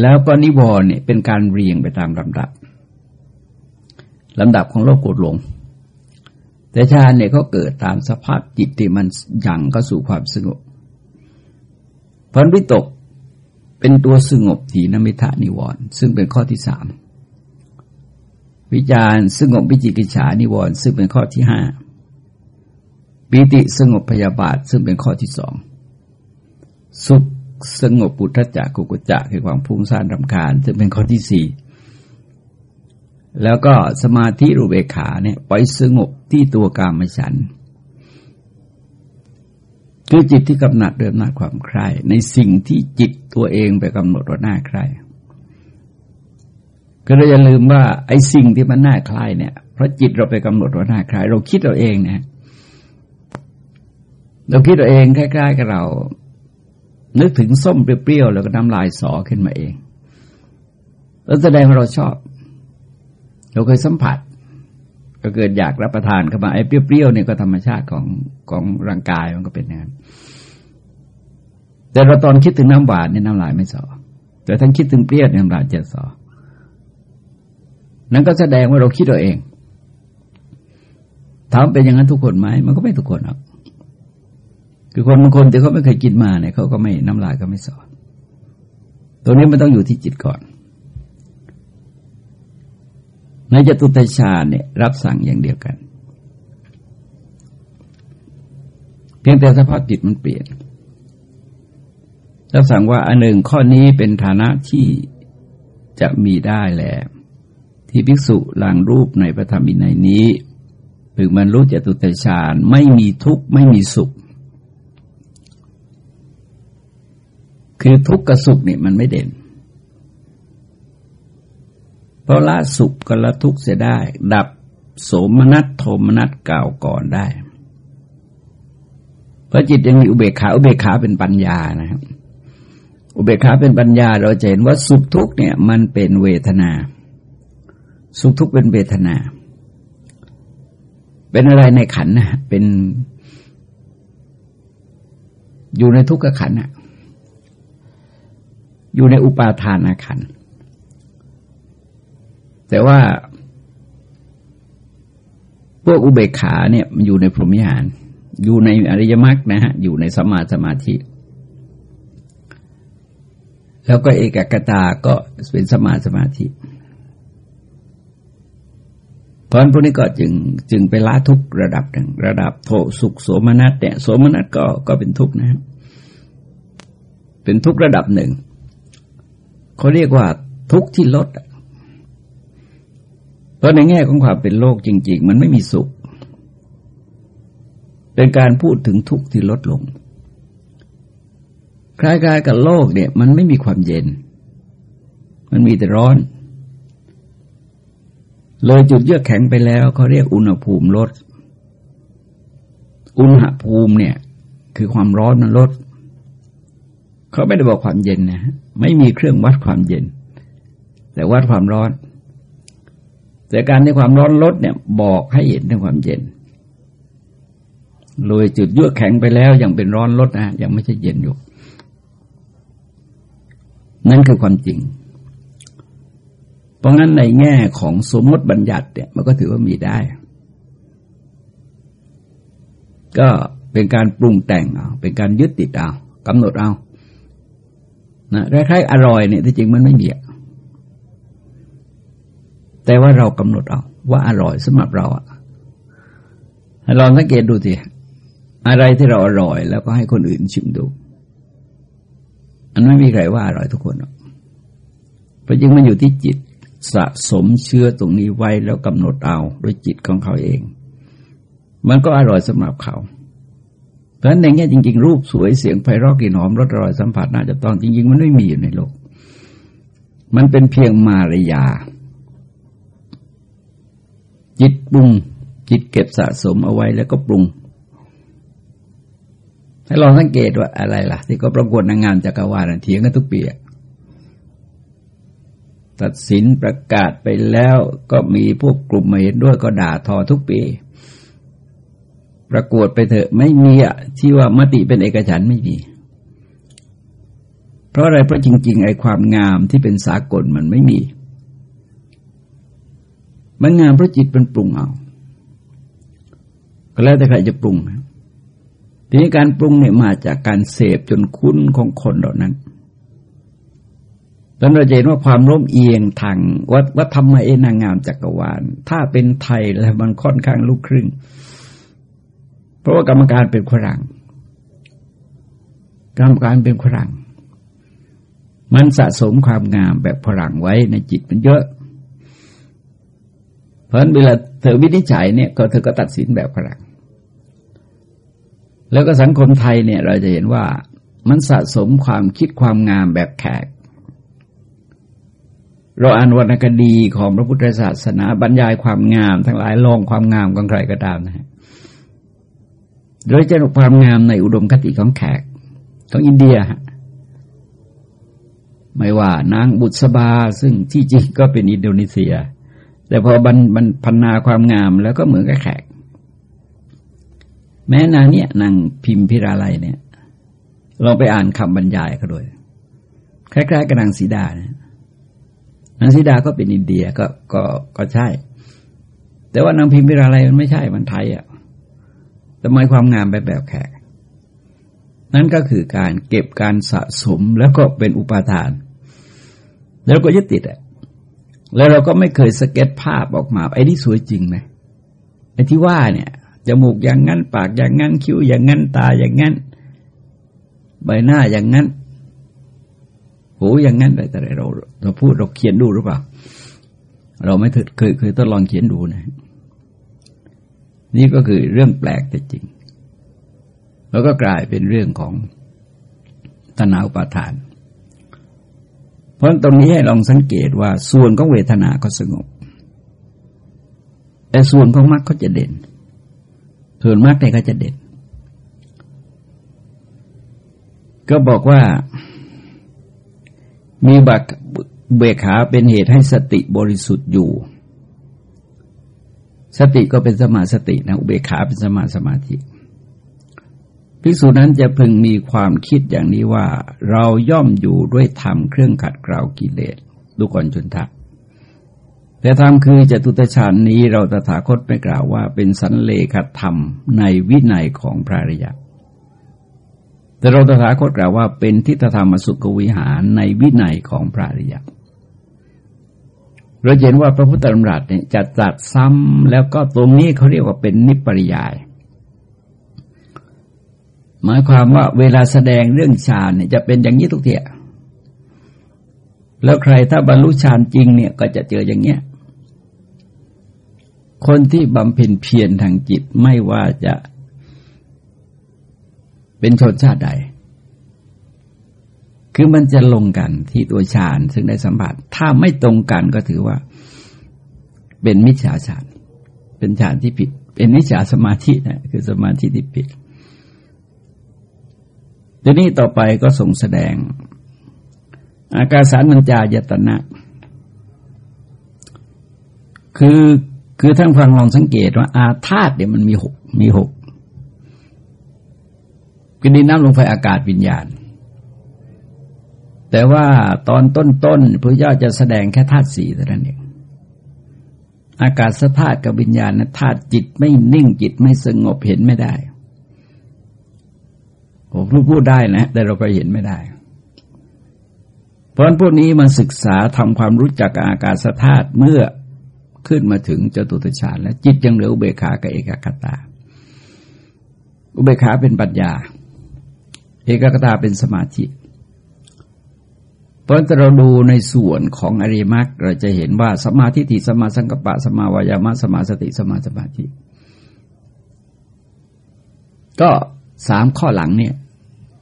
แล้วก็นิวรณ์เนี่ยเป็นการเรียงไปตามลำดับลำดับของโลกโกดลง แต่ฌานเนี่ยก็เกิดตามสภาพจิตที่มันยังก็สู่ความสงบพรวิตกเป็นตัวสงบถีนมิทะนิวรณ์ซึ่งเป็นข้อที่สามวิจารสงบวิจิกิจฉานิวรณ์ซึ่งเป็นข้อที่ห้าปิติสงบพยาบาทซึ่งเป็นข้อที่สองสุข สงบปุถจักกุกุจักคือความพุ่งซ่านรำคาญซึ่งเป็นข้อที่สี่แล้วก็สมาธิรูเบขาเนี่ยไปสงบที่ตัวกามฉัน คือจิตที่กำหนัดเดิมหน้าความใคร่ในสิ่งที่จิตตัวเองไปกำหนดว่าหน้าใคร่ก็เราอย่าลืมว่าไอ้สิ่งที่มันน่าคลายเนี่ยเพราะจิตเราไปกำหนดว่าน่าคลาย เราคิดเราเองนะเราคิดเราเองคล้ายๆกับเรา นึกถึงส้มเปรี้ยวๆแล้วก็น้ำลายสอขึ้นมาเองแล้วแสดงว่าเราชอบ เราเคยสัมผัส ก็เกิดอยากรับประทานเข้ามาไอ้เปรี้ยวๆเนี่ยก็ธรรมชาติของของร่างกายมันก็เป็นอย่างนั้นแต่เราตอนคิดถึงน้ำหวานเนี่ยน้ำลายไม่สอ แต่ทั้งคิดถึงเปรี้ยวน้ำลายจะสอ นั่นก็แสดงว่าเราคิดเราเองถามเป็นอย่างนั้นทุกคนไหมมันก็ไม่ทุกคนหรอก คือคนบางคนที่เขาไม่เคยกินมาเนี่ยเขาก็ไม่น้ำลายก็ไม่สอตัวนี้มันต้องอยู่ที่จิตก่อน ในจตุตชาเนี่ยรับสั่งอย่างเดียวกัน เพียงแต่สภาพจิตมันเปลี่ยน รับสั่งว่าอันหนึ่งข้อนี้เป็นฐานะที่จะมีได้แหละที่ภิกษุลังรูปในพระธรรมินัยนี้ถึงมันรู้จตุตฌานไม่มีทุกข์ไม่มีสุข คือทุกข์กับสุขเนี่ยมันไม่เด่นเพราะละสุขก็ละทุกข์เสียได้ ดับโสมนัสโทมนัสเก่าก่อนได้ เพราะจิตยังมีอุเบกขาอุเบกขาเป็นปัญญานะครับ อุเบกขาเป็นปัญญาเราจะเห็นว่าสุขทุกข์เนี่ยมันเป็นเวทนา สุขทุกข์เป็นเวทนา เป็นอะไรในขันนะเป็นอยู่ในทุกขขันนะ อยู่ในอุปาทานขันแต่ว่า พวกอุเบกขาเนี่ยมันอยู่ในพรหมิหาร อยู่ในอริยมรรคนะฮะ อยู่ในสมาสมาธิ แล้วก็เอกกตาก็เป็นสมาสมาธิเพราะพวกนี้ก็จึงจึงไปละทุกระดับหนึ่งระดับโทสุขโสมนัสเนี่ยโสมนัสก็ก็เป็นทุกนะเป็นทุกระดับหนึ่ง เขาเรียกว่าทุกที่ลดเพราะในแง่ของความเป็นโลกจริง ๆ มันไม่มีสุข เป็นการพูดถึงทุกข์ที่ลดลง คล้ายๆกับโลกเนี่ย มันไม่มีความเย็น มันมีแต่ร้อน เลยจุดเยือกแข็งไปแล้วเขาเรียกอุณหภูมิลด อุณหภูมิเนี่ย คือความร้อนมันลด เขาไม่ได้บอกความเย็นนะ ไม่มีเครื่องวัดความเย็น แต่วัดความร้อน แต่การที่ความร้อนลดเนี่ยบอกให้เห็นถึงความเย็นเลยจุดยั่วแข็งไปแล้วยังเป็นร้อนลดนะยังไม่ใช่เย็นอยู่ นั่นคือความจริง เพราะงั้นในแง่ของสมมติบัญญัติเนี่ยมันก็ถือว่ามีได้ ก็เป็นการปรุงแต่งเอาเป็นการยึดติดเอากำหนดเอา นะคล้ายๆอร่อยเนี่ยที่จริงมันไม่มีแต่ว่าเรากำหนดเอาว่าอร่อยสำหรับเราอะลองสังเกตดูสิอะไรที่เราอร่อย แล้วก็ให้คนอื่นชิมดู อันไม่มีใครว่าอร่อยทุกคนหรอกเพราะจริงมันอยู่ที่จิตสะสมเชื้อตรงนี้ไว้แล้วกำหนดเอาด้วยจิตของเขาเอง มันก็อร่อยสำหรับเขา ราะฉะนั้นในแง่จริง ๆ รูปสวยเสียงไพเราะกลิ่นหอมรสอร่อยสัมผัสน่าจะต้องจริง ๆ มันไม่มีอยู่ในโลก มันเป็นเพียงมารยา จิตปรุง จิตเก็บสะสมเอาไว้แล้วก็ปรุงให้ลองสังเกตว่าอะไรล่ะ ที่ก็ประกวดนางงามจักรวาลเถียงกันทุกปีตัดสินประกาศไปแล้วก็มีพวกกลุ่มมาเห็นด้วยก็ด่าทอทุกปี ประกวดไปเถอะไม่มีอะที่ว่ามติเป็นเอกฉันไม่มี เพราะอะไรเพราะจริง ๆ ไอ้ความงามที่เป็นสากลมันไม่มี มันงามเพราะจิตมันปรุงเอา ก็แล้วแต่ใครจะปรุงทีนี้การปรุงเนี่ยมาจากการเสพจนคุ้นของคนเหล่านั้นตอนเราเห็นว่าความร่มเอียงทางวัดวัฒธรรมเอนางงามจักรวาล ถ้าเป็นไทยแล้วมันค่อนข้างลูกครึ่ง เพราะว่ากรรมการเป็นฝรั่งกรรมการเป็นฝรั่ง มันสะสมความงามแบบฝรั่งไว้ในจิตมันเยอะ เพราะฉะนั้นเวลาเธอวินิจฉัยเนี่ยก็เธอก็ตัดสินแบบฝรั่ง แล้วก็สังคมไทยเนี่ย เราจะเห็นว่ามันสะสมความคิดความงามแบบแขก เราอ่านวรรณคดีของพระพุทธศาสนาบรรยายความงาม ทั้งหลายลองความงามของใครก็ตามนะฮะ โดยจะความงามในอุดมคติของแขกของอินเดีย ไม่ว่านางบุษบาซึ่งที่จริงก็เป็นอินโดนีเซีย แต่พอบันบันพันนาความงามแล้วก็เหมือนกับแขก แม้นางเนี่ยนางพิมพิราไลเนี่ยเราไปอ่านคำบรรยายเขาด้วยคล้ายๆกับนางสีดานะนางสีดาก็เป็นอินเดียก็ก็ก็ใช่ แต่ว่านางพิมพิราไลมันไม่ใช่มันไทยอะ่ะ แต่หมายความงามแบบแบบแขก นั่นก็คือการเก็บการสะสมแล้วก็เป็นอุปาทาน แล้วก็ยึดติดอะแล้วเราก็ไม่เคยสเก็ตภาพออกมา ไอ้นี่สวยจริงไหมไอ้ที่ว่าเนี่ยจมูกอย่างนั้น ปากอย่างนั้น คิ้วอย่างนั้น ตาอย่างนั้น ใบหน้าอย่างนั้นหูอย่างนั้นอะไรแต่เราเราพูดเราเขียนดูหรือเปล่า เราไม่เคยเคยทดลองเขียนดูนะ นี่ก็คือเรื่องแปลกแต่จริง แล้วก็กลายเป็นเรื่องของตนาอุปาทาน เพราะตรงนี้ให้ลองสังเกตว่าส่วนของเวทนาก็สงบ แต่ส่วนของมรรคเขาจะเด่น ส่วนมรรคเนี่ยก็จะเด่น ก็บอกว่ามีบักเบขาเป็นเหตุให้สติบริสุทธิ์อยู่ สติก็เป็นสมาสตินะอุเบขาเป็นสมาสมาธิภิกษุนั้นจะพึงมีความคิดอย่างนี้ว่า เราย่อมอยู่ด้วยธรรมเครื่องขัดเกลากิเลสดูก่อนจุนทะแต่ธรรมคือจตุตฌานนี้เราตถาคตไปกล่าวว่า เป็นสันเลขธรรมในวินัยของพระริยะแต่เราตถาคตกล่าวว่าเป็นทิฏฐธรรมสุขวิหารในวินัยของพระริยะ เราเห็นว่าพระพุทธธรรมรัตเนี่ยจะจัดซ้ำแล้วก็ตรงนี้เขาเรียกว่าเป็นนิปริยาย หมายความว่าเวลาแสดงเรื่องฌานเนี่ยจะเป็นอย่างนี้ทุกเทียแล้วใครถ้าบรรลุฌานจริงเนี่ยก็จะเจออย่างเงี้ยคนที่บำเพ็ญเพียรทางจิตไม่ว่าจะเป็นชนชาติใด คือมันจะลงกันที่ตัวฌานซึ่งได้สัมผัส ถ้าไม่ตรงกันก็ถือว่า เป็นมิจฉาฌานเป็นฌานที่ผิด เป็นมิจฉาสมาธินะคือสมาธิที่ผิดทีนี้ต่อไปก็ส่งแสดง อากาสารมัญจายตนะ คือคือท่านฟังลองสังเกตว่า อาธาตุเนี่ยมันมีหกมีหกคือดินน้ำลมไฟอากาศวิญญาณ แต่ว่าตอนต้นๆพระเจ้าจะแสดงแค่ธาตุสี่เท่านั้นเองอากาศสธาตุกับวิญญาณนธาตุจิตไม่นิ่งจิตไม่สงบเห็นไม่ได้ผมรู้พูดได้นะ แต่เราก็เห็นไม่ได้ เพราะพวกนี้มาศึกษาทำความรู้จักอากาศธาตุเมื่อขึ้นมาถึงจตุตฌานแล้วจิตยังเหลืออุเบกขากับเอกคตา อุเบกขาเป็นปัญญา เอกคตาเป็นสมาธิเพราะเราดูในส่วนของอริมักเราจะเห็นว่าสมาธิติสมาสังกปะสมาวายามะสมาสติสมาสมาธิ ก็สามข้อหลังเนี่ย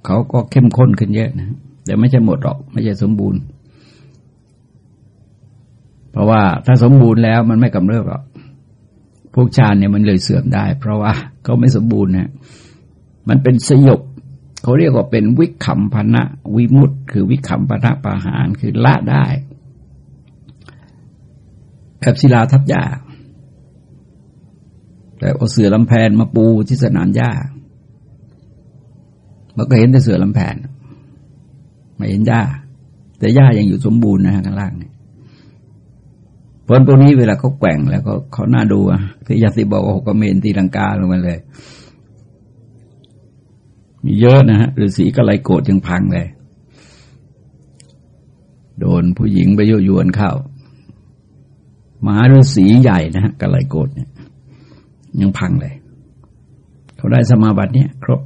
เขาก็เข้มข้นขึ้นเยอะนะแต่ไม่ใช่หมดหรอก ไม่ใช่สมบูรณ์ เพราะว่าถ้าสมบูรณ์แล้วมันไม่กำเริบหรอกพวกฌานเนี่ยมันเลยเสื่อมได้ เพราะว่าเขาไม่สมบูรณ์นะมันเป็นสยบ เขาเรียกว่าเป็นวิขำพนะวิมุตคือวิขำพนะปาหารคือละได้แบบศิลาทับหญ้าแต่เอาเสือลำแพนมาปูที่สนามหญ้ามันก็เห็นแต่เสือลำแผนไม่เห็นหญ้า แต่หญ้ายังอยู่สมบูรณ์นะข้างล่างเนี่ยผลตัวนี้เวลาเขาแกว่งแล้วก็เขาหน้าดูอะที่ยาสิบอกว่าหกเมนตีลังกาลงมาเลย มีเยอะนะฮะฤาษีก็ไลโกรธยังพังเลย โดนผู้หญิงไปยุยวนเข้ามหาฤาษีใหญ่นะฮะกไลโกรธเนี่ย ยังพังเลย เขาได้สมาบัติเนี่ยครบ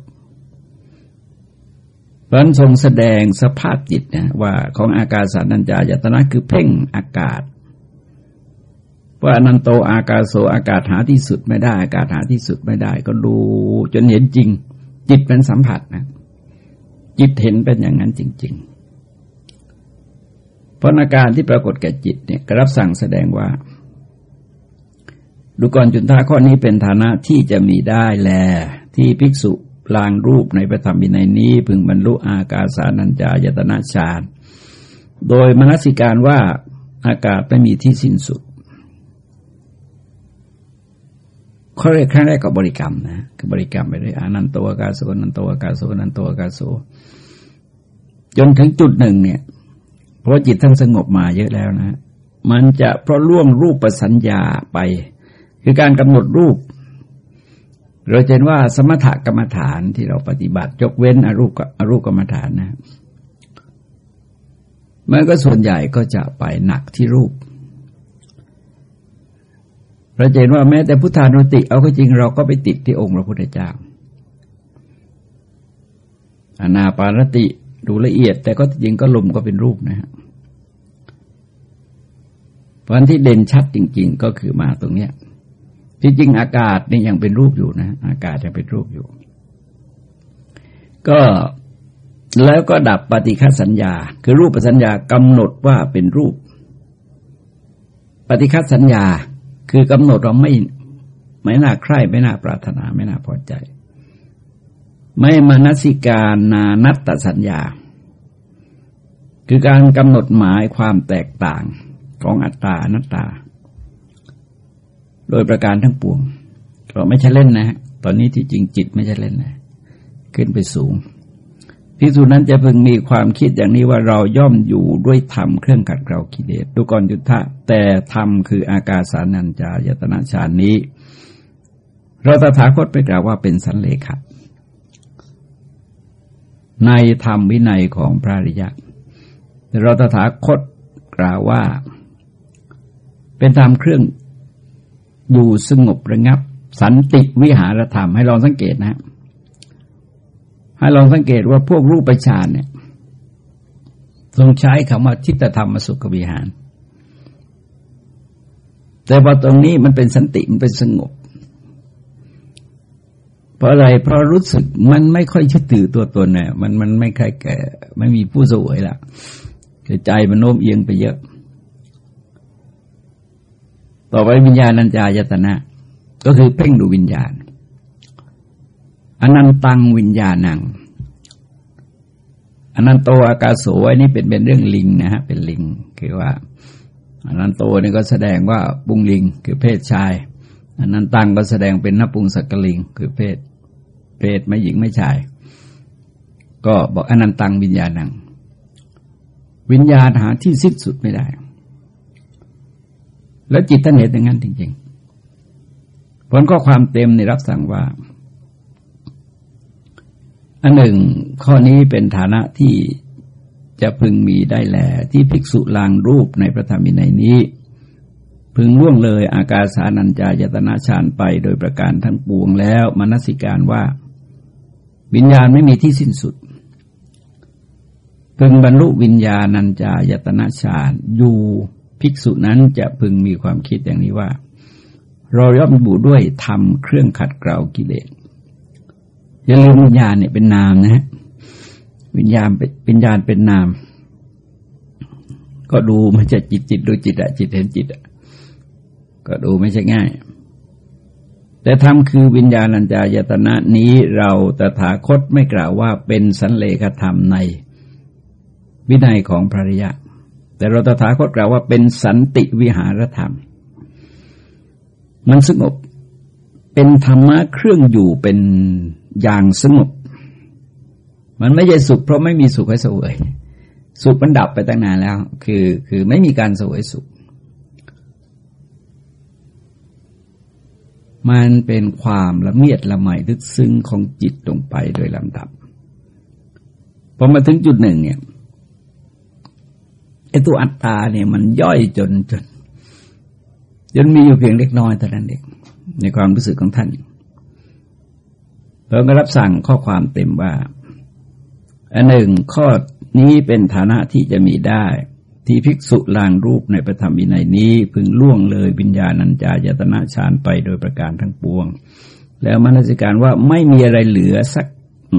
เพราะนั้นทรงแสดงสภาพจิตนะว่าของอากาศสานัญจายตนะคือเพ่งอากาศว่านันโตอากาโสอากาศหาที่สุดไม่ได้ อากาศหาที่สุดไม่ได้ ก็ดูจนเห็นจริง จิตเป็นสัมผัสนะ จิตเห็นเป็นอย่างนั้นจริง ๆ เพราะอาการที่ปรากฏแก่จิตเนี่ยกรับสั่งแสดงว่า ดูก่อนจุนทาข้อนี้เป็นฐานะที่จะมีได้แล ที่ภิกษุลางรูปในพระธรรมวินัยนี้ พึงบรรลุอากาสานัญจายตนะฌานโดยมนสิการว่าอากาศไม่มีที่สิ้นสุด ข้อแรกครั้งแรกก็บริกรรมนะคือบริกรรมไปเลยอานันตอากาโสนันตอากาโสนันตอากาโสจนถึงจุดหนึ่งเนี่ยเพราะจิตท่านสงบมาเยอะแล้วนะ มันจะเพราะล่วงรูปประสัญญาไป คือการกำหนดรูป เราเห็นว่าสมถกรรมฐานที่เราปฏิบัติยกเว้นอรูปอรูปกรรมฐานนะมันก็ส่วนใหญ่ก็จะไปหนักที่รูป เราเห็นว่าแม้แต่พุทธานุติ เอาก็จริงเราก็ไปติดที่องค์พระพุทธเจ้าอนาปานติดูละเอียด แต่ก็จริงก็ลมก็เป็นรูปนะฮะเพราะที่เด่นชัดจริง ๆ ก็คือมาตรงเนี้ย ที่จริงอากาศนี่ยังเป็นรูปอยู่นะ อากาศยังเป็นรูปอยู่ ก็แล้วก็ดับปฏิฆาสัญญา คือรูปสัญญากำหนดว่าเป็นรูป ปฏิฆาสัญญา คือกำหนดเราไม่ไม่น่าใคร่ไม่น่าปรารถนาไม่น่าพอใจ ไม่มานสิการนานัตตสัญญา คือการกำหนดหมายความแตกต่างของอัตตาอนัตตา โดยประการทั้งปวงก็ไม่ใช่เล่นนะ ตอนนี้ที่จริงจิตไม่ใช่เล่นนะ ขึ้นไปสูง พิสูจนั้นจะพึงมีความคิดอย่างนี้ว่าเราย่อมอยู่ด้วยธรรมเครื่องขัดเกลากิเลสดูก่อนยุทธะ แต่ธรรมคืออากาสานัญจายตนะฌานนี้ เราตถาคตไปกล่าวว่าเป็นสันเลขะในธรรมวินัยของพระริยะเราตถาคตกล่าวว่า เป็นธรรมเครื่องอยู่สงบระงับ สันติวิหารธรรมให้ลองสังเกตนะ ให้ลองสังเกตว่าพวกรูปฌานเนี่ยทรงใช้คำว่าทิฏฐธรรมสุขวิหาร แต่พอตรงนี้มันเป็นสันติมันเป็นสงบ เพราะอะไรเพราะรู้สึกมันไม่ค่อยยึดถือตัวตนเนี่ยมันมันไม่ใครแก่ไม่มีผู้สวยละใจมันโน้มเอียงไปเยอะ ต่อไปวิญญาณัญจายตนะ ก็คือเพ่งดูวิญญาณ อนันตังวิญญาณังอนันโตอากาโสไว้นี่เป็นเป็นเรื่องลิงนะฮะเป็นลิงคือว่าอนันโตนี่ก็แสดงว่าปุงลิงคือเพศชายอนันตังก็แสดงเป็นนปุงสักลิง คือเพศ เพศไม่หญิงไม่ชาย ก็บอกอนันตังวิญญาณัง วิญญาณหาที่สิ้นสุดไม่ได้ แล้วจิตท่านเห็นอย่างนั้นจริงๆผลก็ความเต็มในรับสั่งว่า อันหนึ่งข้อนี้เป็นฐานะที่จะพึงมีได้แล ที่ภิกษุลางรูปในพระธรรมินัยนี้ พึงล่วงเลยอากาสานัญจายตนาฌานไปโดยประการทั้งปวงแล้วมนสิการว่า วิญญาณไม่มีที่สิ้นสุด พึงบรรลุวิญญาณัญจายตนาฌานอยู่ภิกษุนั้นจะพึงมีความคิดอย่างนี้ว่า เราย่อมบูด้วยทำเครื่องขัดเกลากิเลส อย่าลืมวิญญาณเนี่ยเป็นนามนะฮะวิญญาณเป็นวิญญาณเป็นนาม ก็ดูมันจะจิตจิตดูจิตอะจิตเห็นจิตอะก็ดูไม่ใช่ง่าย แต่ธรรมคือวิญญาณัญจายตนะนี้เราตถาคตไม่กล่าวว่าเป็นสันเลขธรรมในวินัยของพระริยะ แต่เราตถาคตกล่าวว่าเป็นสันติวิหารธรรม มันสงบเป็นธรรมะเครื่องอยู่เป็น อย่างสงบมันไม่ใช่สุขเพราะไม่มีสุขให้สวย สุขมันดับไปตั้งนานแล้ว คือคือไม่มีการสวยสุข มันเป็นความละเมียดละไมลึกซึ้งของจิตลงไปโดยลำดับพอมาถึงจุดหนึ่งเนี่ยไอ้ตัวอัตตาเนี่ยมันย่อยจนจนจนมีอยู่เพียงเล็กน้อยเท่านั้นเองในความรู้สึกของท่าน เราก็รับสั่งข้อความเต็มว่าอันหนึ่งข้อนี้เป็นฐานะที่จะมีได้ ที่ภิกษุลางรูปในประธรรมวินัยนี้ พึงล่วงเลยวิญญาณัญจายตนะฌานไปโดยประการทั้งปวง แล้วมนสิการว่าไม่มีอะไรเหลือสัก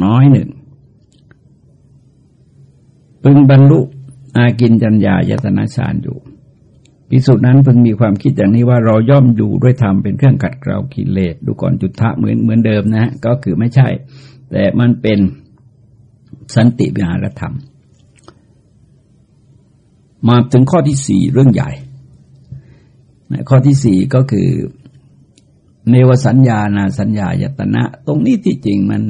น้อยหนึ่ง พึงบรรลุอากินจัญญายตนะฌานอยู่ พิสุนั้นเพิ่งมีความคิดอย่างนี้ว่าเราย่อมอยู่ด้วยธรรมเป็นเครื่องขัดเกลากิเลสดูก่อนจุดทะเหมือนเหมือนเดิมนะ ก็คือไม่ใช่ แต่มันเป็นสันติวิหารธรรม มาถึงข้อที่สี่เรื่องใหญ่ข้อที่สี่ก็คือ เนวสัญญานาสัญญายตนะ ตรงนี้ที่จริงมัน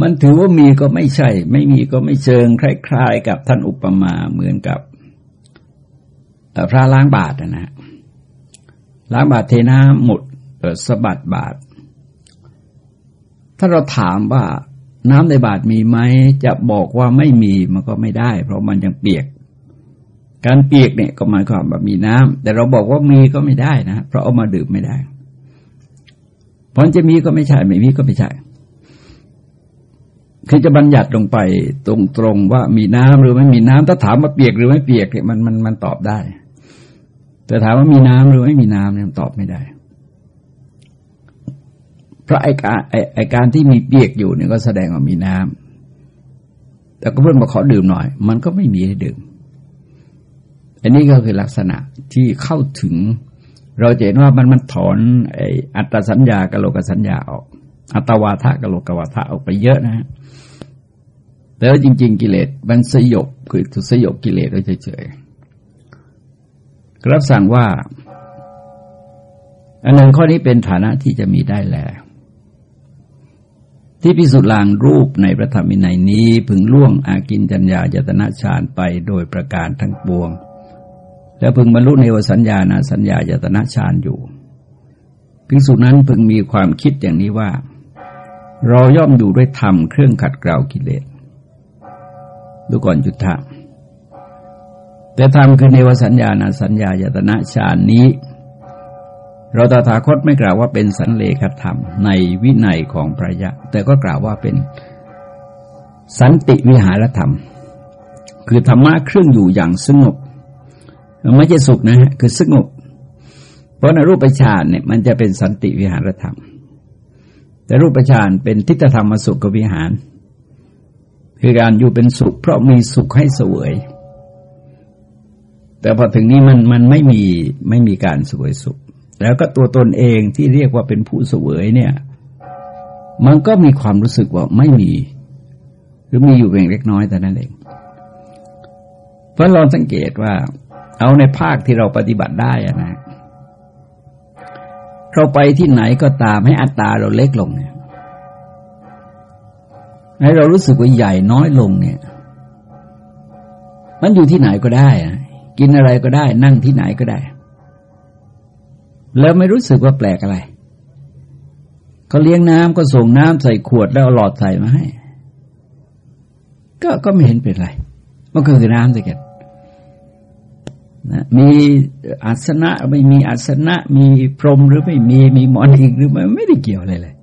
มันถือว่ามีก็ไม่ใช่ ไม่มีก็ไม่เชิงคล้ายๆ กับท่านอุปมาเหมือนกับ พระล้างบาตรนะฮะล้างบาตรเทน้ำหมดสะบัดบาตรถ้าเราถามว่าน้ำในบาตรมีไหมจะบอกว่าไม่มีมันก็ไม่ได้ เพราะมันยังเปียก การเปียกเนี่ยก็หมายความว่ามีน้ำแต่เราบอกว่ามีก็ไม่ได้นะเพราะเอามาดื่มไม่ได้เพราะจะมีก็ไม่ใช่ไม่มีก็ไม่ใช่คือจะบัญญัติลงไปตรงๆว่ามีน้ำหรือไม่มีน้ำถ้าถามว่าเปียกหรือไม่เปียกเนี่ยมันมันมันตอบได้ แต่ถามว่ามีน้ำหรือไม่มีน้ำเนี่ยตอบไม่ได้ เพราะไอการไอการที่มีเปียกอยู่เนี่ยก็แสดงว่ามีน้ำแต่ก็เพื่อนมาขอดื่มหน่อย มันก็ไม่มีให้ดื่ม อันนี้ก็คือลักษณะที่เข้าถึง เราเห็นว่ามันมันถอนไออัตสัญญากับโลกสัญญาออก อัตวาทะกับโลกวาทะออกไปเยอะนะฮะแต่ว่าจริง ๆ กิเลสมันสยบคือสยบกิเลสไว้เฉยๆ รับสั่งว่าอันหนึ่งข้อนี้เป็นฐานะที่จะมีได้แล้ว ที่พิสุทธิ์ลางรูปในพระธรรมินัยนี้พึงล่วงอากินจัญญาจตนาฌานไปโดยประการทั้งปวง และพึงบรรลุในวสัญญาณสัญญาจตนาฌานอยู่พิสุนั้นพึงมีความคิดอย่างนี้ว่า เราย่อมอยู่ด้วยธรรมเครื่องขัดเกลากิเลสดูก่อนจุดทาง แต่ธรรมคือในวสัญญาณสัญญายตนะฌานนี้ เราตถาคตไม่กล่าวว่าเป็นสันเลขธรรมในวินัยของพระยะ แต่ก็กล่าวว่าเป็นสันติวิหารธรรม คือธรรมะเครื่องอยู่อย่างสงบไม่ใช่สุขนะฮะคือสงบ เพราะในรูปฌานเนี่ยมันจะเป็นสันติวิหารธรรม แต่รูปฌานเป็นทิฏฐธรรมสุขวิหาร คือการอยู่เป็นสุข เพราะมีสุขให้เสวย แต่พอถึงนี้มันมันไม่มีไม่มีการสวยสุข แล้วก็ตัวตนเองที่เรียกว่าเป็นผู้เสวยเนี่ย มันก็มีความรู้สึกว่าไม่มี หรือมีอยู่เพียงเล็กน้อยแต่นั้นเอง เพราะเราสังเกตว่า เอาในภาคที่เราปฏิบัติได้นะเราไปที่ไหนก็ตามให้อัตตาเราเล็กลงเนี่ยให้เรารู้สึกว่าใหญ่น้อยลงเนี่ย มันอยู่ที่ไหนก็ได้อะ กินอะไรก็ได้ นั่งที่ไหนก็ได้ แล้วไม่รู้สึกว่าแปลกอะไรเขาเลี้ยงน้ำก็ส่งน้ำใส่ขวดแล้วเอาหลอดใส่มาให้ ก็ก็ไม่เห็นเป็นไรมันก็คือน้ำสิกันนะมีอาสนะไม่มีอาสนะ มีพรมหรือไม่มีมีหมอนอีกหรือไม่ไม่ได้เกี่ยวอะไรเลย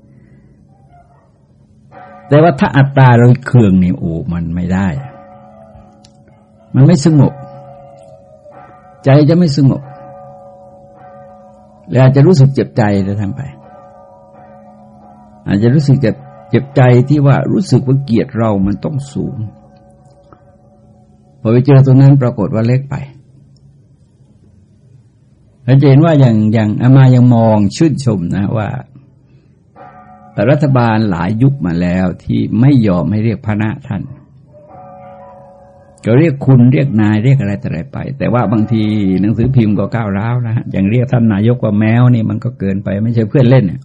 แต่ว่าถ้าอัตตาเราเคืองนี่โอ้มันไม่ได้ มันไม่สงบ ใจจะไม่สงบและอาจจะรู้สึกเจ็บใจจะทำไป อาจจะรู้สึกเจ็บเจ็บใจที่ว่ารู้สึกว่าเกียรติเรามันต้องสูงพอไปเจอตรงนั้นปรากฏว่าเล็กไปเราจะเห็นว่าอย่างอย่างอามายังมองชื่นชมนะว่ารัฐบาลหลายยุคมาแล้วที่ไม่ยอมให้เรียกพระนะท่าน ก็เรียกคุณเรียกนายเรียกอะไรแต่ไรไป แต่ว่าบางทีหนังสือพิมพ์ก็ก้าวร้าวนะอย่างเรียกท่านนายกว่าแมวนี่มันก็เกินไปไม่ใช่เพื่อนเล่นเนี่ย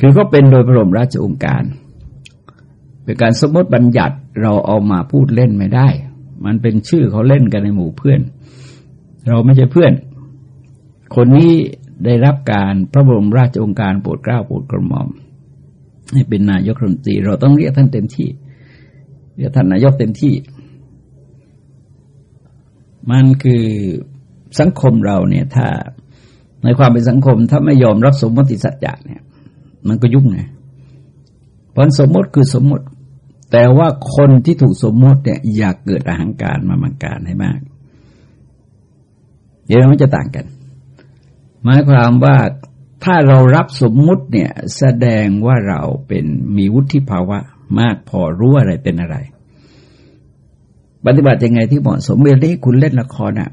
คือก็เป็นโดยพระบรมราชองค์การ เป็นการสมมติบัญญัติเราเอามาพูดเล่นไม่ได้ มันเป็นชื่อเขาเล่นกันในหมู่เพื่อน เราไม่ใช่เพื่อน คนนี้ได้รับการพระบรมราชองค์การโปรดเกล้าโปรดกระหม่อมให้เป็นนายกรัฐมนตรีเราต้องเรียกท่านเต็มที่เรียกท่านนายกเต็มที่ มันคือสังคมเราเนี่ย ถ้าในความเป็นสังคม ถ้าไม่ยอมรับสมมติสัจจะเนี่ย มันก็ยุ่งไงเพราะสมมติคือสมมติ แต่ว่าคนที่ถูกสมมติเนี่ย อยากเกิดอาหังการมามังการให้มาก เดี๋ยวมันจะต่างกัน หมายความว่าถ้าเรารับสมมุติเนี่ย แสดงว่าเราเป็นมีวุฒิภาวะมากพอรู้อะไรเป็นอะไร ปฏิบัติยังไงที่เหมาะสมเมื่อนี้คุณเล่นละครอะ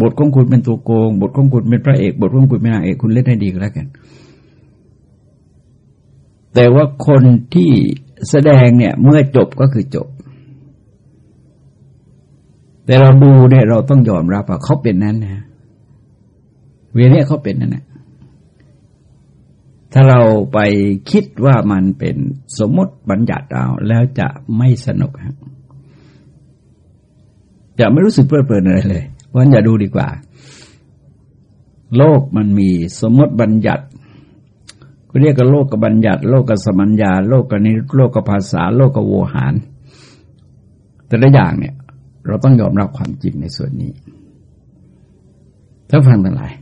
บทของคุณเป็นตัวโกง บทของคุณเป็นพระเอก บทของคุณเป็นนางเอกคุณเล่นให้ดีก็แล้วกัน แต่ว่าคนที่แสดงเนี่ย เมื่อจบก็คือจบ แต่เราดูเนี่ยเราต้องยอมรับว่าเขาเป็นนั้นนะเวเนี่ยเขาเป็นนั่นแหละถ้าเราไปคิดว่ามันเป็นสมมติบัญญัติเอาแล้วจะไม่สนุกครับ จะไม่รู้สึกเพลิดเพลินอะไรเลยวันอย่าดูดีกว่า โลกมันมีสมมติบัญญัติก็เรียกกันโลกกับบัญญัติ โลกกับสมัญญา โลกกับนิโลกกับภาษา โลกกับโวหาร แต่ละอย่างเนี่ย เราต้องยอมรับความจริงในส่วนนี้ถ้าฟังทั้งหลาย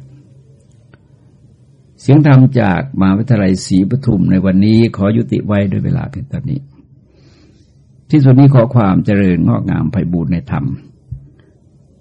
เสียงธรรมจากมหาวิทยาลัยศรีปทุมในวันนี้ขอยุติไว้ด้วยเวลาเพียงเท่านี้ ที่สุดนี้ขอความเจริญงอกงามไพบูรณในธรรม